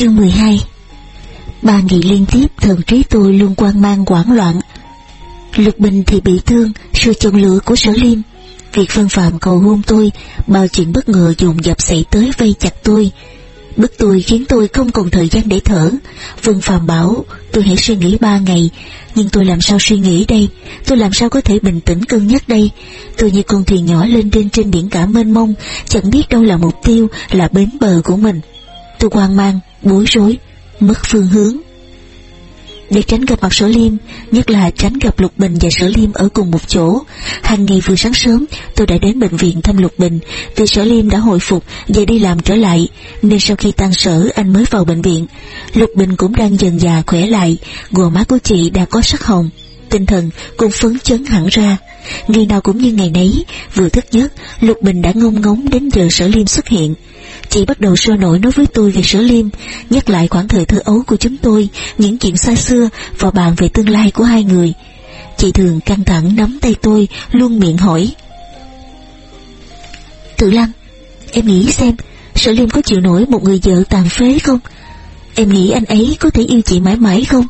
Chương 12 Ba ngày liên tiếp thần trí tôi luôn quan mang quảng loạn. Lục Bình thì bị thương, sự chọn lửa của sở liêm. Việc phân phạm cầu hôn tôi, bao chuyện bất ngờ dồn dập xảy tới vây chặt tôi. Bức tôi khiến tôi không còn thời gian để thở. Vân Phạm bảo tôi hãy suy nghĩ ba ngày, nhưng tôi làm sao suy nghĩ đây? Tôi làm sao có thể bình tĩnh cân nhắc đây? Tôi như con thuyền nhỏ lên trên trên biển cả mênh mông, chẳng biết đâu là mục tiêu, là bến bờ của mình. Tôi hoang mang, bối rối, mất phương hướng. Để tránh gặp mặt sở liêm, nhất là tránh gặp Lục Bình và sở liêm ở cùng một chỗ. Hàng ngày vừa sáng sớm, tôi đã đến bệnh viện thăm Lục Bình, vì sở liêm đã hồi phục và đi làm trở lại, nên sau khi tan sở anh mới vào bệnh viện. Lục Bình cũng đang dần già khỏe lại, gò má của chị đã có sắc hồng, tinh thần cũng phấn chấn hẳn ra. Ngày nào cũng như ngày nấy, vừa thức giấc, Lục Bình đã ngông ngóng đến giờ sở liêm xuất hiện. Chị bắt đầu sôi nổi nói với tôi về sở liêm, nhắc lại khoảng thời thơ ấu của chúng tôi, những chuyện xa xưa và bàn về tương lai của hai người. Chị thường căng thẳng nắm tay tôi, luôn miệng hỏi. Tự Lăng, em nghĩ xem, sở liêm có chịu nổi một người vợ tàn phế không? Em nghĩ anh ấy có thể yêu chị mãi mãi không?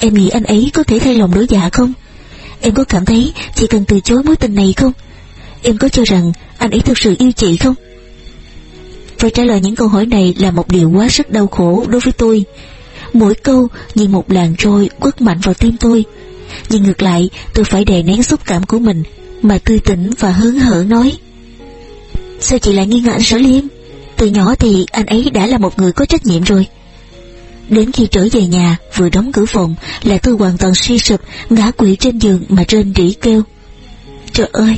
Em nghĩ anh ấy có thể thay lòng đổi dạ không? Em có cảm thấy chị cần từ chối mối tình này không? Em có cho rằng anh ấy thực sự yêu chị không? Phải trả lời những câu hỏi này là một điều quá sức đau khổ đối với tôi. Mỗi câu như một làn trôi quất mạnh vào tim tôi. Nhưng ngược lại, tôi phải đè nén xúc cảm của mình, mà tươi tỉnh và hớn hở nói. Sao chị lại nghi ngờ anh Sở Liêm? Từ nhỏ thì anh ấy đã là một người có trách nhiệm rồi. Đến khi trở về nhà, vừa đóng cửa phòng, là tôi hoàn toàn suy sụp, ngã quỵ trên giường mà trên rỉ kêu. Trời ơi,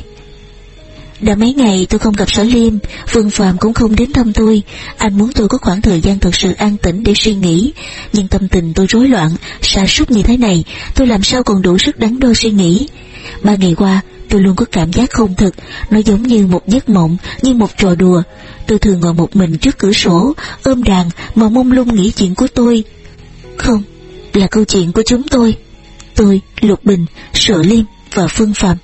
đã mấy ngày tôi không gặp sở liêm, Vương Phạm cũng không đến thăm tôi. Anh muốn tôi có khoảng thời gian thật sự an tĩnh để suy nghĩ. Nhưng tâm tình tôi rối loạn, sa sút như thế này, tôi làm sao còn đủ sức đắn đo suy nghĩ. Ba ngày qua, tôi luôn có cảm giác không thực, nó giống như một giấc mộng, như một trò đùa. Tôi thường ngồi một mình trước cửa sổ, ôm đàn mà mông lung nghĩ chuyện của tôi. Không, là câu chuyện của chúng tôi. Tôi, Lục Bình, Sở Liêm và Phương Phạm.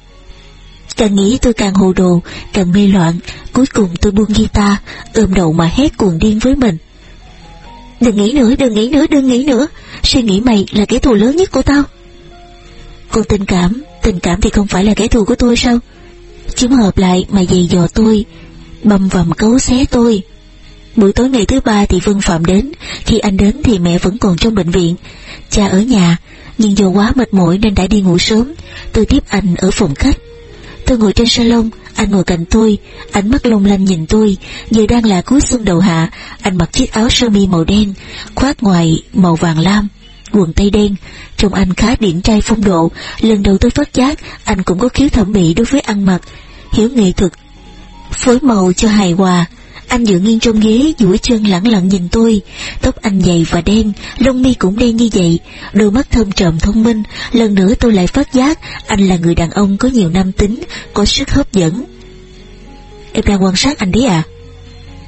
Càng nghĩ tôi càng hồ đồ, càng mê loạn, cuối cùng tôi buông guitar, ôm đầu mà hét cuồng điên với mình. Đừng nghĩ nữa, đừng nghĩ nữa, đừng nghĩ nữa, suy nghĩ mày là kẻ thù lớn nhất của tao. cô tình cảm, tình cảm thì không phải là kẻ thù của tôi sao? Chúng hợp lại mà dày dò tôi, bầm vầm cấu xé tôi. Buổi tối ngày thứ ba thì Vân Phạm đến, khi anh đến thì mẹ vẫn còn trong bệnh viện. Cha ở nhà, nhưng do quá mệt mỏi nên đã đi ngủ sớm, tôi tiếp anh ở phòng khách. Tôi ngồi trên salon, anh ngồi cạnh tôi, ánh mắt long lanh nhìn tôi, giờ đang là cuối xuân đầu hạ, anh mặc chiếc áo sơ mi màu đen, khoác ngoài màu vàng lam, quần tây đen, trông anh khá điển trai phong độ, lần đầu tôi phát giác anh cũng có khiếu thẩm mỹ đối với ăn mặc, hiểu nghệ thuật, phối màu cho hài hòa, anh dựa nghiêng trong ghế, duỗi chân lẳng lặng nhìn tôi. Tóc anh dày và đen, lông mi cũng đen như vậy. Đôi mắt thơm trầm thông minh. Lần nữa tôi lại phát giác anh là người đàn ông có nhiều nam tính, có sức hấp dẫn. Em đang quan sát anh đấy à?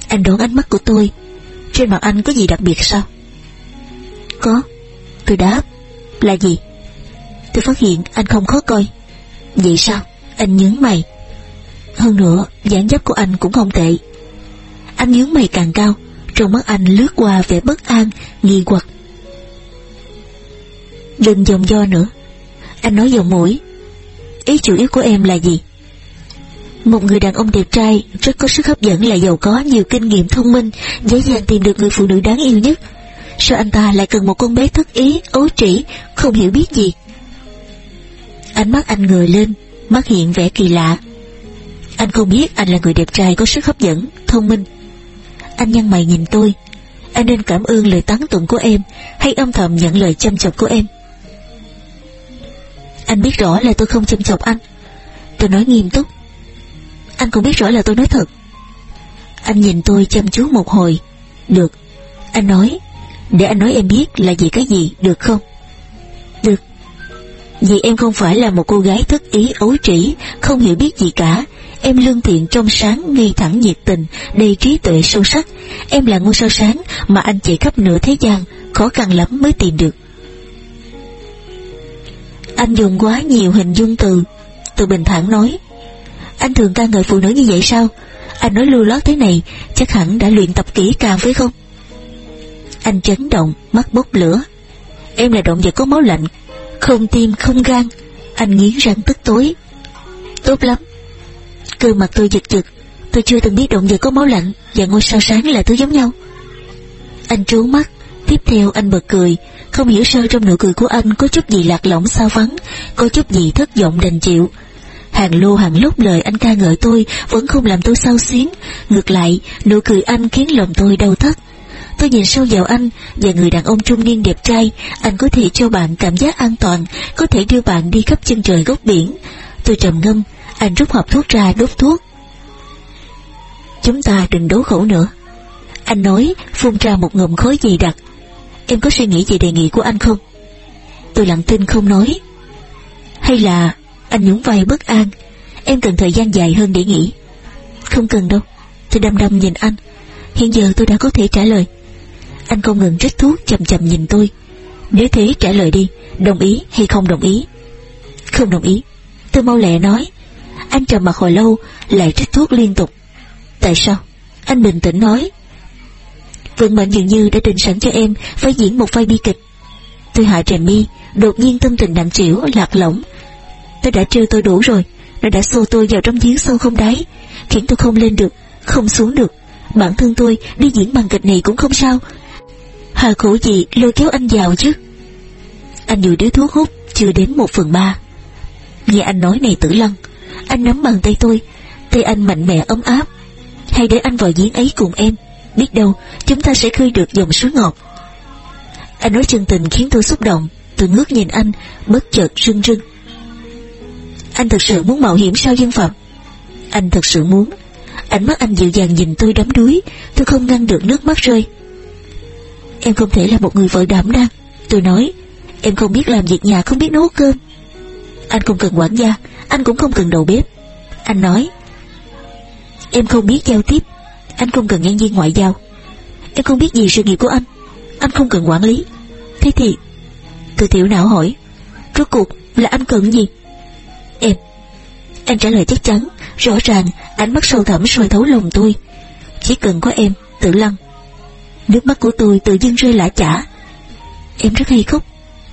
Anh đón ánh mắt của tôi. Trên mặt anh có gì đặc biệt sao? Có. Tôi đáp. Là gì? Tôi phát hiện anh không khó coi. Vậy sao? Anh nhướng mày. Hơn nữa, dáng dấp của anh cũng không tệ. Anh nhướng mày càng cao, trong mắt anh lướt qua vẻ bất an, nghi hoặc. Đừng dòng do nữa. Anh nói dòng mũi. Ý chủ yếu của em là gì? Một người đàn ông đẹp trai, rất có sức hấp dẫn là giàu có nhiều kinh nghiệm thông minh, dễ dàng tìm được người phụ nữ đáng yêu nhất. Sao anh ta lại cần một con bé thất ý, ấu trĩ, không hiểu biết gì? Ánh mắt anh ngời lên, mắt hiện vẻ kỳ lạ. Anh không biết anh là người đẹp trai có sức hấp dẫn, thông minh, anh nhăn mày nhìn tôi. Anh nên cảm ơn lời tán tụng của em Hay âm thầm nhận lời chăm chọc của em? Anh biết rõ là tôi không chăm chọc anh. Tôi nói nghiêm túc. Anh cũng biết rõ là tôi nói thật. Anh nhìn tôi chăm chú một hồi. Được. Anh nói để anh nói em biết là vì cái gì Được không Được Vì em không phải là một cô gái thất ý ấu trĩ Không hiểu biết gì cả Em lương thiện trong sáng, ngay thẳng nhiệt tình, đầy trí tuệ sâu sắc. Em là ngôi sao sáng mà anh chạy khắp nửa thế gian, khó khăn lắm mới tìm được. Anh dùng quá nhiều hình dung từ. từ bình thản nói. Anh thường ca ngợi phụ nữ như vậy sao? Anh nói lưu lót thế này, chắc hẳn đã luyện tập kỹ càng phải không? Anh chấn động, mắt bốc lửa. Em là động vật có máu lạnh, không tim, không gan. Anh nghiến răng tức tối. Tốt lắm. Cơ mặt tôi giật giật. Tôi chưa từng biết động vật có máu lạnh và ngôi sao sáng là thứ giống nhau. Anh trố mắt. Tiếp theo anh bật cười. Không hiểu sao trong nụ cười của anh có chút gì lạc lõng sao vắng, có chút gì thất vọng đành chịu. Hàng lô hàng lúc lời anh ca ngợi tôi vẫn không làm tôi sao xuyến. Ngược lại, nụ cười anh khiến lòng tôi đau thắt. Tôi nhìn sâu vào anh và người đàn ông trung niên đẹp trai, anh có thể cho bạn cảm giác an toàn, có thể đưa bạn đi khắp chân trời góc biển. Tôi trầm ngâm, anh rút hộp thuốc ra đốt thuốc. Chúng ta đừng đấu khẩu nữa. Anh nói, phun ra một ngụm khói dày đặc. Em có suy nghĩ về đề nghị của anh không? Tôi lặng tin không nói. Hay là anh nhún vai bất an, em cần thời gian dài hơn để nghĩ. Không cần đâu, tôi đăm đăm nhìn anh. Hiện giờ tôi đã có thể trả lời. Anh không ngừng rít thuốc chậm chậm nhìn tôi. Nếu thế trả lời đi, đồng ý hay không đồng ý? Không đồng ý. Tôi mau lẹ nói. Anh trầm mặt hồi lâu, lại rít thuốc liên tục. Tại sao? Anh bình tĩnh nói. Vận mệnh dường như đã định sẵn cho em phải diễn một vai bi kịch. Tôi hạ trầm mi, đột nhiên tâm tình nặng trĩu, lạc lõng. Tôi đã trêu tôi đủ rồi, nó đã xô tôi vào trong giếng sâu không đáy, khiến tôi không lên được, không xuống được. Bản thân tôi đi diễn bằng kịch này cũng không sao. Hà khổ gì lôi kéo anh vào chứ? Anh vừa đứa thuốc hút, chưa đến một phần ba. Nghe anh nói này tử lăng, anh nắm bàn tay tôi, tay anh mạnh mẽ ấm áp. Hay để anh vào giếng ấy cùng em, biết đâu chúng ta sẽ khơi được dòng suối ngọt. Anh nói chân tình khiến tôi xúc động, tôi ngước nhìn anh, bất chợt rưng rưng. Anh thật sự muốn mạo hiểm sao dân phạm? Anh thật sự muốn. Ánh mắt anh dịu dàng nhìn tôi đắm đuối, tôi không ngăn được nước mắt rơi. Em không thể là một người vợ đảm đang. Tôi nói, em không biết làm việc nhà, không biết nấu cơm. Anh không cần quản gia, anh cũng không cần đầu bếp. Anh nói, em không biết giao tiếp, anh không cần nhân viên ngoại giao. Em không biết gì sự nghiệp của anh, anh không cần quản lý. Thế thì, tôi thiểu não hỏi, rốt cuộc là anh cần gì? Em Anh trả lời chắc chắn Rõ ràng ánh mắt sâu thẳm soi thấu lòng tôi Chỉ cần có em Tự lăng Nước mắt của tôi tự dưng rơi lã chả. Em rất hay khóc.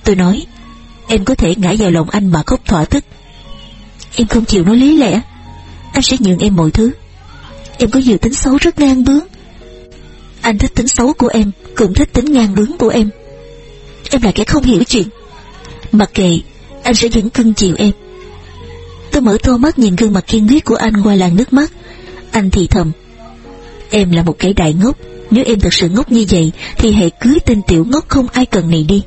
Tôi nói, Em có thể ngã vào lòng anh mà khóc thỏa thích. Em không chịu nói lý lẽ. Anh sẽ nhường em mọi thứ. Em có nhiều tính xấu rất ngang bướng. Anh thích tính xấu của em, Cũng thích tính ngang bướng của em. Em là kẻ không hiểu chuyện. Mặc kệ, Anh sẽ vẫn cưng chiều em. Tôi mở to mắt nhìn gương mặt kiên quyết của anh qua làn nước mắt. Anh thì thầm. Em là một cái đại ngốc. Nếu em thật sự ngốc như vậy, thì hãy cưới tên tiểu ngốc không ai cần này đi.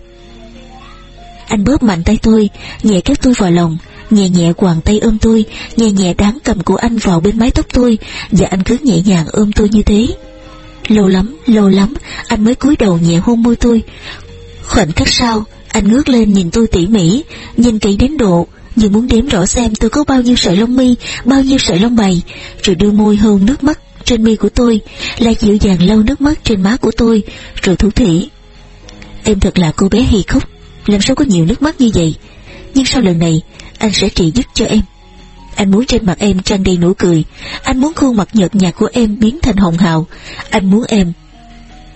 Anh bóp mạnh tay tôi, nhẹ kéo tôi vào lòng, nhẹ nhẹ quàng tay ôm tôi, nhẹ nhẹ đáng cầm của anh vào bên mái tóc tôi, và anh cứ nhẹ nhàng ôm tôi như thế. Lâu lắm, lâu lắm, anh mới cúi đầu nhẹ hôn môi tôi. Khoảnh khắc sau, anh ngước lên nhìn tôi tỉ mỉ, nhìn kỹ đến độ như muốn đếm rõ xem tôi có bao nhiêu sợi lông mi, bao nhiêu sợi lông mày, rồi đưa môi hôn nước mắt trên mi của tôi, là dịu dàng lau nước mắt trên má của tôi, rồi thủ thỉ. Em thật là cô bé hì khóc, làm sao có nhiều nước mắt như vậy, nhưng sau lần này, anh sẽ trị giúp cho em. Anh muốn trên mặt em tràn đầy nụ cười, anh muốn khuôn mặt nhợt nhạt của em biến thành hồng hào, anh muốn em.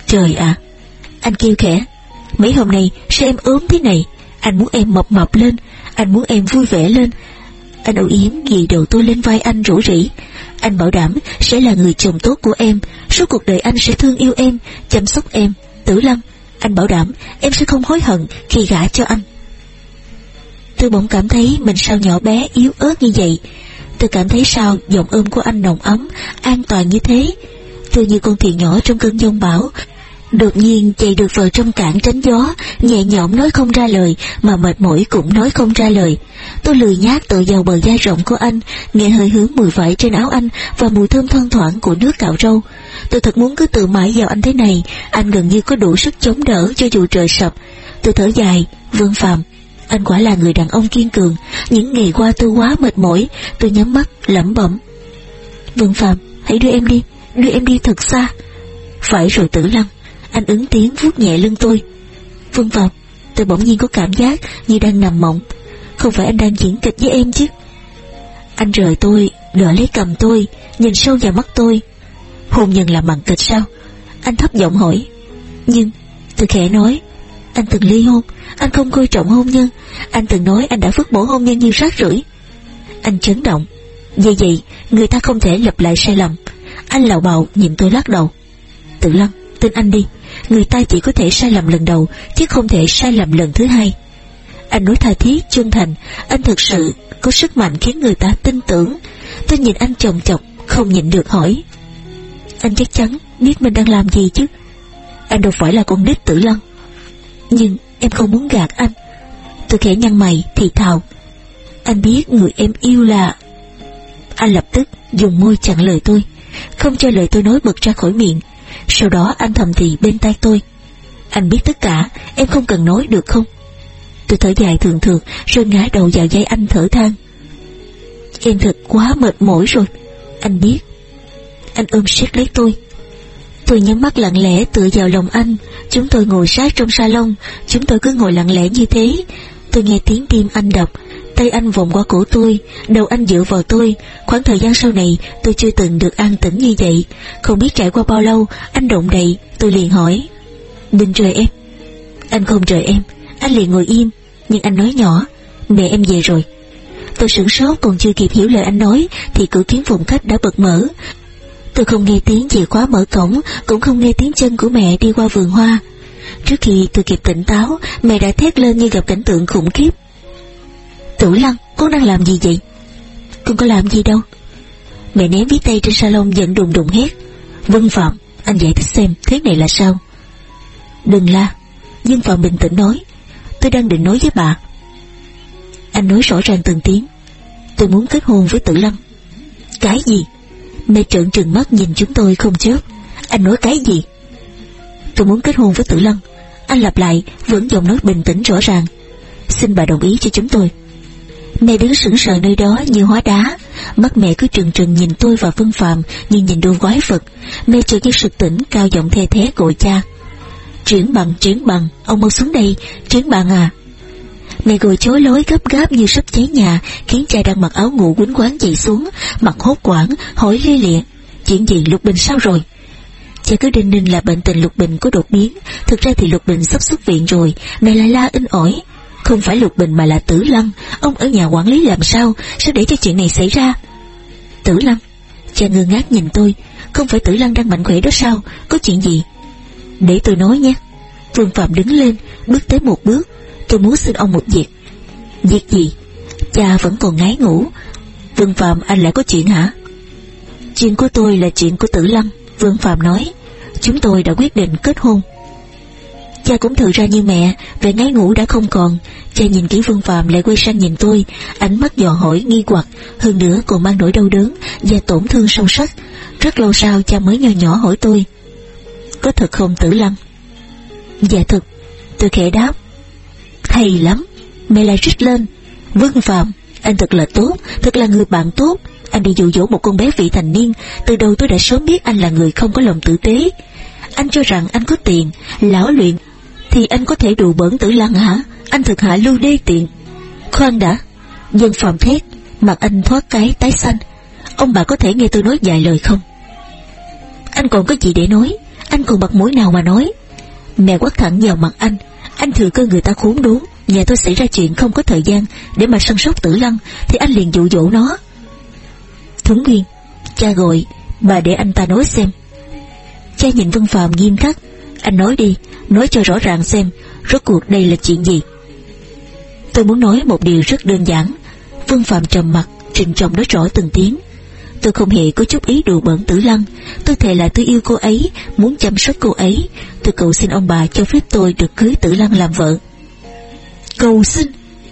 Trời ạ, anh kêu khẽ, mấy hôm nay sao em ốm thế này, anh muốn em mập mập lên, anh muốn em vui vẻ lên Anh âu yếm ghi đầu tôi lên vai anh rủ rỉ anh bảo đảm sẽ là người chồng tốt của em. Suốt cuộc đời anh sẽ thương yêu em, Chăm sóc em. Tử Lâm, Anh bảo đảm em sẽ không hối hận khi gả cho anh. Tôi bỗng cảm thấy mình sao nhỏ bé, yếu ớt như vậy. Tôi cảm thấy sao giọng ôm của anh nồng ấm, An toàn như thế. Tôi như con thuyền nhỏ trong cơn giông bão Đột nhiên chạy được vào trong cảng tránh gió, nhẹ nhõm nói không ra lời, mà mệt mỏi cũng nói không ra lời. Tôi lười nhát tự vào bờ da rộng của anh, nghe hơi hướng mùi vải trên áo anh và mùi thơm thoang thoảng của nước cạo râu. Tôi thật muốn cứ tự mãi vào anh thế này, anh gần như có đủ sức chống đỡ cho dù trời sập. Tôi thở dài, vương phàm. Anh quả là người đàn ông kiên cường, những ngày qua tôi quá mệt mỏi, tôi nhắm mắt, lẩm bẩm. Vương phàm, hãy đưa em đi, đưa em đi thật xa. Phải rồi tử lăng anh ứng tiếng vuốt nhẹ lưng tôi. vương vọng, tôi bỗng nhiên có cảm giác như đang nằm mộng. Không phải anh đang diễn kịch với em chứ. Anh rời tôi, đỡ lấy cầm tôi, nhìn sâu vào mắt tôi. Hôn nhân là bằng kịch sao? Anh thấp giọng hỏi. Nhưng, Tôi khẽ nói Anh từng ly hôn Anh không coi trọng hôn nhân Anh từng nói anh đã vứt bỏ hôn nhân như rác rưởi Anh chấn động Vì vậy người ta không thể lặp lại sai lầm Anh lào bào nhìn tôi lắc đầu Tự lăng tin anh đi Người ta chỉ có thể sai lầm lần đầu, Chứ không thể sai lầm lần thứ hai. Anh nói tha thiết, chân thành. Anh thực sự có sức mạnh khiến người ta tin tưởng. Tôi nhìn anh chồng chọc, Không nhịn được hỏi. Anh chắc chắn biết mình đang làm gì chứ. Anh đâu phải là con nít tử lăng. Nhưng em không muốn gạt anh. Tôi khẽ nhăn mày, thì thào. Anh biết người em yêu là Anh lập tức dùng môi chặn lời tôi. Không cho lời tôi nói bật ra khỏi miệng. Sau đó anh thầm thì bên tay tôi. Anh biết tất cả, Em không cần nói được không? Tôi thở dài thường thường Rồi ngã đầu vào dây anh thở than. Em thật quá mệt mỏi rồi. Anh biết. Anh ôm siết lấy tôi. Tôi nhắm mắt lặng lẽ tựa vào lòng anh. Chúng tôi ngồi sát trong salon. Chúng tôi cứ ngồi lặng lẽ như thế. Tôi nghe tiếng tim anh đập. Tay anh vòng qua cổ tôi, Đầu anh dựa vào tôi. Khoảng thời gian sau này, tôi chưa từng được an tĩnh như vậy. Không biết trải qua bao lâu, Anh động đậy, Tôi liền hỏi. Đừng rời em. Anh không rời em. Anh liền ngồi im, Nhưng anh nói nhỏ. Mẹ em về rồi. Tôi sửng sốt còn chưa kịp hiểu lời anh nói, Thì cửa kiến phòng khách đã bật mở. Tôi không nghe tiếng chìa khóa mở cổng, Cũng không nghe tiếng chân của mẹ đi qua vườn hoa. Trước khi tôi kịp tỉnh táo, Mẹ đã thét lên như gặp cảnh tượng khủng khiếp. Tử Lăng, Con đang làm gì vậy? Con có làm gì đâu. Mẹ ném ví tay trên salon giận đùng đùng hét. Vân Phạm, Anh giải thích xem thế này là sao? Đừng la, Dương Phạm bình tĩnh nói. Tôi đang định nói với bà. Anh nói rõ ràng từng tiếng. Tôi muốn kết hôn với Tử Lăng. Cái gì? Mẹ trợn trừng mắt nhìn chúng tôi không chớp. Anh nói cái gì? Tôi muốn kết hôn với Tử Lăng. Anh lặp lại, vẫn giọng nói bình tĩnh rõ ràng. Xin bà đồng ý cho chúng tôi. Mẹ đứng sững sờ nơi đó như hóa đá. Mắt mẹ cứ trừng trừng nhìn tôi và Vân Phạm Như nhìn đôi quái vật. Mẹ chợt như sực tỉnh, cao giọng thê thế gọi cha. Chuyển bằng chuyển bằng, Ông mau xuống đây Chuyển bằng à. Mẹ ngồi chối lối gấp gáp như sắp cháy nhà, Khiến cha đang mặc áo ngủ quýnh quán dậy xuống, Mặt hốt quảng, hỏi lia lịa, Chuyện gì, Lục Bình sao rồi? Cha cứ đinh ninh là bệnh tình Lục Bình có đột biến. Thực ra thì Lục Bình sắp xuất viện rồi, Mẹ lại la in ỏi. Không phải Lục Bình mà là Tử Lăng. Ông ở nhà quản lý làm sao? Sao để cho chuyện này xảy ra? Tử Lăng, Cha ngơ ngác nhìn tôi. Không phải Tử Lăng đang mạnh khỏe đó sao? Có chuyện gì? Để tôi nói nhé Phương Phạm đứng lên, Bước tới một bước. Tôi muốn xin ông một việc. Việc gì? Cha vẫn còn ngái ngủ. Vương Phạm, anh lại có chuyện hả? Chuyện của tôi là chuyện của Tử Lăng Vương Phạm nói. Chúng tôi đã quyết định kết hôn. Cha cũng thử ra như mẹ, Về ngái ngủ đã không còn. Cha nhìn kỹ Vương Phạm lại quay sang nhìn tôi. Ánh mắt dò hỏi, nghi hoặc. Hơn nữa còn mang nỗi đau đớn Và tổn thương sâu sắc. Rất lâu sau, cha mới nhỏ nhỏ hỏi tôi, Có thật không, Tử Lăng Dạ thật. Tôi khẽ đáp, hay lắm, Mẹ lại rít lên, Vương Phạm Anh thật là tốt, Thật là người bạn tốt. Anh đi dụ dỗ một con bé vị thành niên, Từ đầu tôi đã sớm biết anh là người không có lòng tử tế. Anh cho rằng anh có tiền, Lão luyện thì anh có thể đủ bẩn tử lăng hả? Anh thực hạ lưu đê tiện. Khoan đã. Dân Phạm thét Mặt anh thoát cái tái xanh. Ông bà có thể nghe tôi nói vài lời không? Anh còn có gì để nói? Anh còn mặt mũi nào mà nói? Mẹ quát thẳng vào mặt anh. Anh thừa cơ người ta khốn đốn. Nhà tôi xảy ra chuyện không có thời gian Để mà săn sóc tử lăng, Thì anh liền dụ dỗ nó. Thuấn Nguyên, Cha gọi, Bà để anh ta nói xem. Cha nhìn Vân Phạm nghiêm khắc. Anh nói đi Nói cho rõ ràng xem, Rốt cuộc đây là chuyện gì. Tôi muốn nói một điều rất đơn giản. Vương Phạm trầm mặt Trình trọng nói rõ từng tiếng. Tôi không hề có chút ý đùa bẩn tử lăng. Tôi thề là tôi yêu cô ấy, Muốn chăm sóc cô ấy. Tôi cầu xin ông bà cho phép tôi được cưới tử lăng làm vợ. Cầu xin?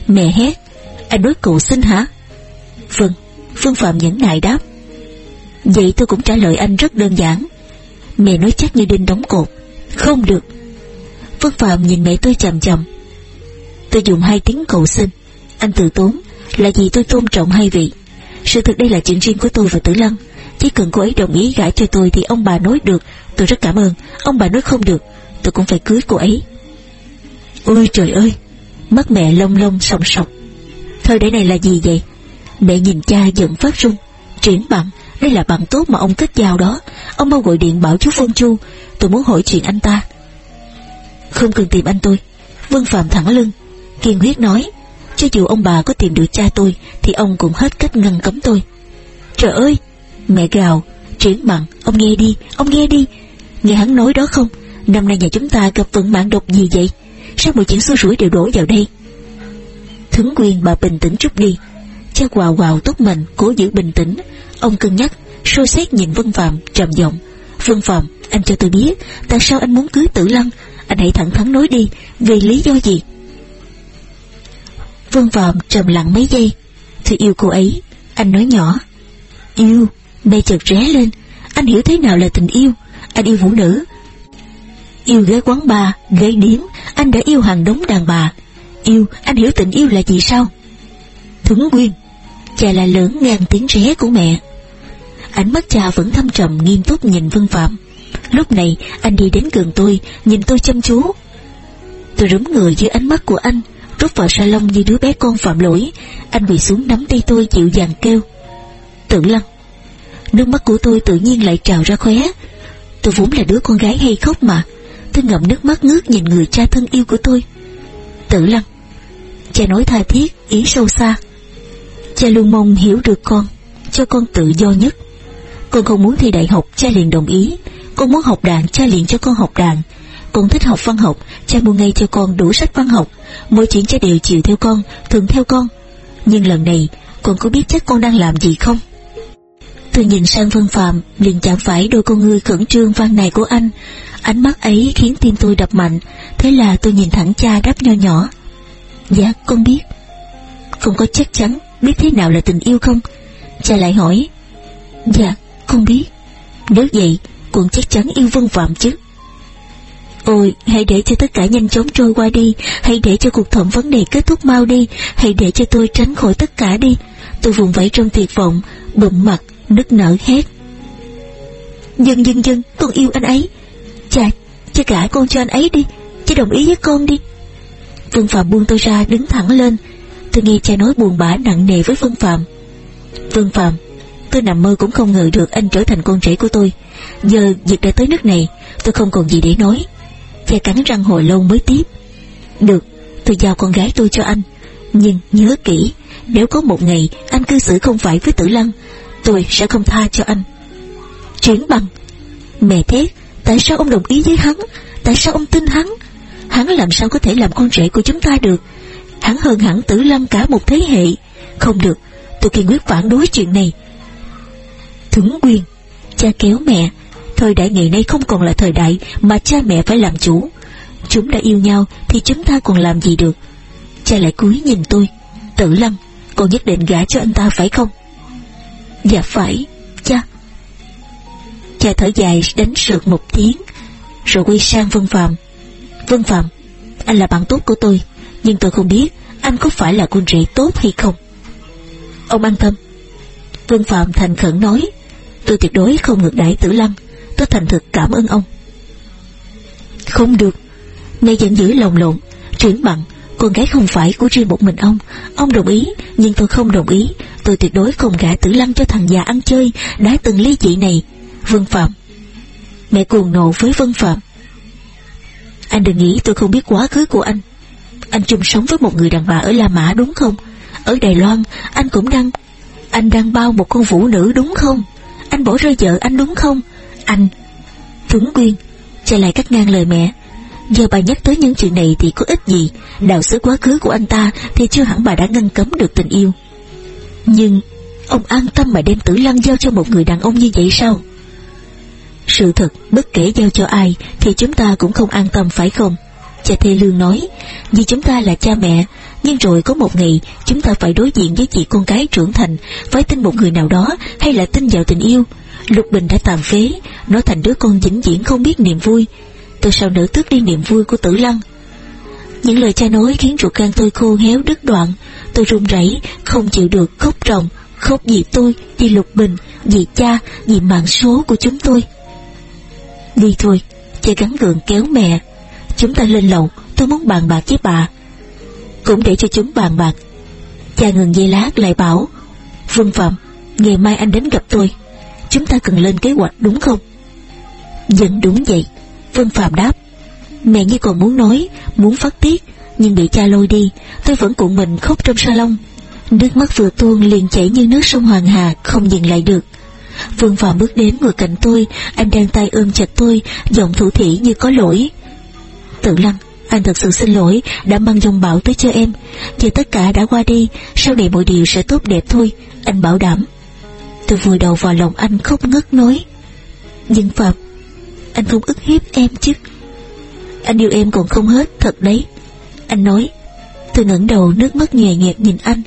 Mẹ hét Anh nói cầu xin hả? Vâng Phương Phạm nhẫn nại đáp. Vậy tôi cũng trả lời anh rất đơn giản. Mẹ nói chắc như đinh đóng cột. Không được. Phương Phạm nhìn mẹ tôi chậm chậm Tôi dùng hai tiếng cầu xin. Anh từ tốn, Là vì tôi tôn trọng hai vị. Sự thực đây là chuyện riêng của tôi và Tử Lăng. Chỉ cần cô ấy đồng ý gả cho tôi Thì ông bà nói được. Tôi rất cảm ơn. Ông bà nói không được. Tôi cũng phải cưới cô ấy. Ôi trời ơi! Mắt mẹ lông lông sòng sọc. Thời đại này là gì vậy? Mẹ nhìn cha giận phát run. Triển bằng Đây là bằng tốt mà ông kết giao đó. Ông mau gọi điện bảo chú Phong Chu. Tôi muốn hỏi chuyện anh ta. Không cần tìm anh tôi. Vương Phạm thẳng lưng, Kiên quyết nói, Cho dù ông bà có tìm được cha tôi, Thì ông cũng hết cách ngăn cấm tôi. Trời ơi, Mẹ gào Triển bằng Ông nghe đi, Ông nghe đi. Nghe hắn nói đó không? Năm nay nhà chúng ta gặp vận mạng độc gì vậy? Sao mọi chuyện xui rủi đều đổ vào đây? Thứng quyền bà bình tĩnh chút đi. Cha quào quào tốt mình Cố giữ bình tĩnh. Ông cân nhắc Sôi xét nhìn Vân Phạm trầm giọng Vân Phạm anh cho tôi biết, Tại sao anh muốn cưới tử lăng? Anh hãy thẳng thắn nói đi Vì lý do gì? Vân Phạm trầm lặng mấy giây. Thì yêu cô ấy Anh nói nhỏ. Yêu Mê chợt ré lên. Anh hiểu thế nào là tình yêu? Anh yêu phụ nữ. Yêu ghế quán bar, ghé điếm Anh đã yêu hàng đống đàn bà. Yêu, anh hiểu tình yêu là gì sao? Thuấn Quyên Cha là lớn ngang tiếng ré của mẹ. Ánh mắt cha vẫn thâm trầm nghiêm túc nhìn Vân Phạm Lúc này anh đi đến gần tôi Nhìn tôi chăm chú. Tôi rúm người dưới ánh mắt của anh Rút vào salon như đứa bé con phạm lỗi. Anh quỳ xuống nắm tay tôi dịu dàng kêu. Tự lăng Nước mắt của tôi tự nhiên lại trào ra khóe. Tôi vốn là đứa con gái hay khóc mà. Tôi ngậm nước mắt ngước nhìn người cha thân yêu của tôi. Tử lăng Cha nói tha thiết, ý sâu xa. Cha luôn mong hiểu được con Cho con tự do nhất. Con không muốn thi đại học, cha liền đồng ý. Con muốn học đàn, cha liền cho con học đàn. Con thích học văn học Cha mua ngay cho con đủ sách văn học. Mọi chuyện cha đều chịu theo con, thường theo con. Nhưng lần này Con có biết chắc con đang làm gì không? Tôi nhìn sang Vân Phạm liền chạm phải đôi con ngươi khẩn trương văn này của anh. Ánh mắt ấy khiến tim tôi đập mạnh. Thế là tôi nhìn thẳng cha đáp nho nhỏ. Dạ con biết. Con có chắc chắn biết thế nào là tình yêu không? Cha lại hỏi. Dạ không biết Nếu vậy con chắc chắn yêu Vân Phạm chứ Ôi, hãy để cho tất cả nhanh chóng trôi qua đi, hãy để cho cuộc thẩm vấn này kết thúc mau đi, hãy để cho tôi tránh khỏi tất cả đi. Tôi vùng vẫy trong tuyệt vọng, bụng mặt, nức nở hết. Dân dân dân, con yêu anh ấy. Cha, cha cả con cho anh ấy đi, cha đồng ý với con đi. Vân Phạm buông tôi ra đứng thẳng lên. Tôi nghe cha nói buồn bã nặng nề với Vân Phạm. Vân Phạm, tôi nằm mơ cũng không ngờ được anh trở thành con rể của tôi. Giờ việc đã tới nước này, tôi không còn gì để nói. Cha cắn răng hồi lâu mới tiếp. Được, tôi giao con gái tôi cho anh. Nhưng nhớ kỹ, nếu có một ngày anh cư xử không phải với tử lăng, tôi sẽ không tha cho anh. Chuyển bằng. Mẹ thế tại sao ông đồng ý với hắn? Tại sao ông tin hắn? Hắn làm sao có thể làm con rể của chúng ta được? Hắn hơn hẳn tử lăng cả một thế hệ. Không được, tôi kiên quyết phản đối chuyện này. Thứng quyền, cha kéo mẹ, thời đại ngày nay không còn là thời đại mà cha mẹ phải làm chủ. Chúng đã yêu nhau thì chúng ta còn làm gì được? Cha lại cúi nhìn tôi, tử lăng, con nhất định gả cho anh ta phải không? Dạ phải, cha. Cha thở dài đánh sượt một tiếng, rồi quay sang Vân Phạm. Vân Phạm, anh là bạn tốt của tôi, nhưng tôi không biết anh có phải là con rể tốt hay không. Ông an tâm. Vân Phạm thành khẩn nói, tôi tuyệt đối không ngược đãi Tử Lăng, tôi thành thực cảm ơn ông. Không được, mẹ giận dữ lòng lộn, chuyển bằng, con gái không phải của riêng một mình ông, ông đồng ý, nhưng tôi không đồng ý, tôi tuyệt đối không gả Tử Lăng cho thằng già ăn chơi đã từng ly dị này. Vân Phạm. Mẹ cuồng nộ với Vân Phạm. Anh đừng nghĩ tôi không biết quá khứ của anh. Anh chung sống với một người đàn bà ở La Mã đúng không? Ở Đài Loan, anh cũng đang... Anh đang bao một con vũ nữ đúng không? Anh bỏ rơi vợ anh đúng không? Anh... Tuấn Quyên, Chạy lại cắt ngang lời mẹ. Giờ bà nhắc tới những chuyện này thì có ích gì Đào xứ quá khứ của anh ta Thì chưa hẳn bà đã ngăn cấm được tình yêu Nhưng Ông an tâm mà đem tử lăng giao cho một người đàn ông như vậy sao Sự thật bất kể giao cho ai Thì chúng ta cũng không an tâm phải không Cha Thê Lương nói Vì chúng ta là cha mẹ Nhưng rồi có một ngày Chúng ta phải đối diện với chị con gái trưởng thành Phải tin một người nào đó Hay là tin vào tình yêu. Lục Bình đã tàn phế Nó thành đứa con vĩnh viễn không biết niềm vui. Tôi sao nỡ tước đi niềm vui của tử lăng. Những lời cha nói khiến ruột gan tôi khô héo đứt đoạn. Tôi run rẩy Không chịu được khóc ròng Khóc vì tôi, vì Lục Bình Vì cha, vì mạng số của chúng tôi. Đi thôi Cha gắn gượng kéo mẹ. Chúng ta lên lầu Tôi muốn bàn bạc với bà Cũng để cho chúng bàn bạc Cha ngừng dây lát lại bảo vương Phạm Ngày mai anh đến gặp tôi Chúng ta cần lên kế hoạch đúng không vẫn đúng vậy vương Phạm đáp Mẹ như còn muốn nói, muốn phát tiết, nhưng bị cha lôi đi, tôi vẫn cuộn mình khóc trong salon. Nước mắt vừa tuôn liền chảy như nước sông Hoàng Hà, không dừng lại được. Vương Phạm bước đến ngồi cạnh tôi, anh đang tay ôm chặt tôi, giọng thủ thỉ như có lỗi. Tự lăng, anh thật sự xin lỗi đã mang dòng bão tới cho em. Giờ tất cả đã qua đi, sau này mọi điều sẽ tốt đẹp thôi, anh bảo đảm. Tôi vùi đầu vào lòng anh khóc ngất nói. Nhưng Phạm, anh không ức hiếp em chứ. Anh yêu em còn không hết, thật đấy. Anh nói. Tôi ngẩng đầu nước mắt nhòe nhẹt nhìn anh.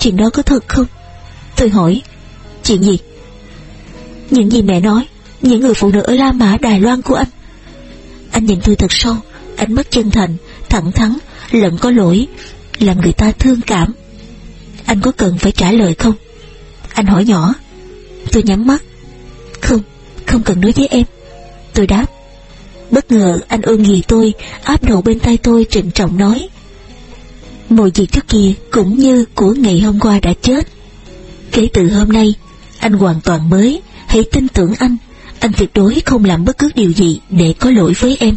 Chuyện đó có thật không? Tôi hỏi. Chuyện gì? Những gì mẹ nói, những người phụ nữ ở La Mã Đài Loan của anh. Anh nhìn tôi thật sâu, ánh mắt chân thành, thẳng thắn, lẫn có lỗi, làm người ta thương cảm. Anh có cần phải trả lời không? Anh hỏi nhỏ. Tôi nhắm mắt. Không, không cần nói với em. Tôi đáp. Bất ngờ anh ôm ghì tôi, áp đầu bên tay tôi trịnh trọng nói. Mọi việc trước kia cũng như của ngày hôm qua đã chết. Kể từ hôm nay, anh hoàn toàn mới, hãy tin tưởng anh, anh tuyệt đối không làm bất cứ điều gì để có lỗi với em.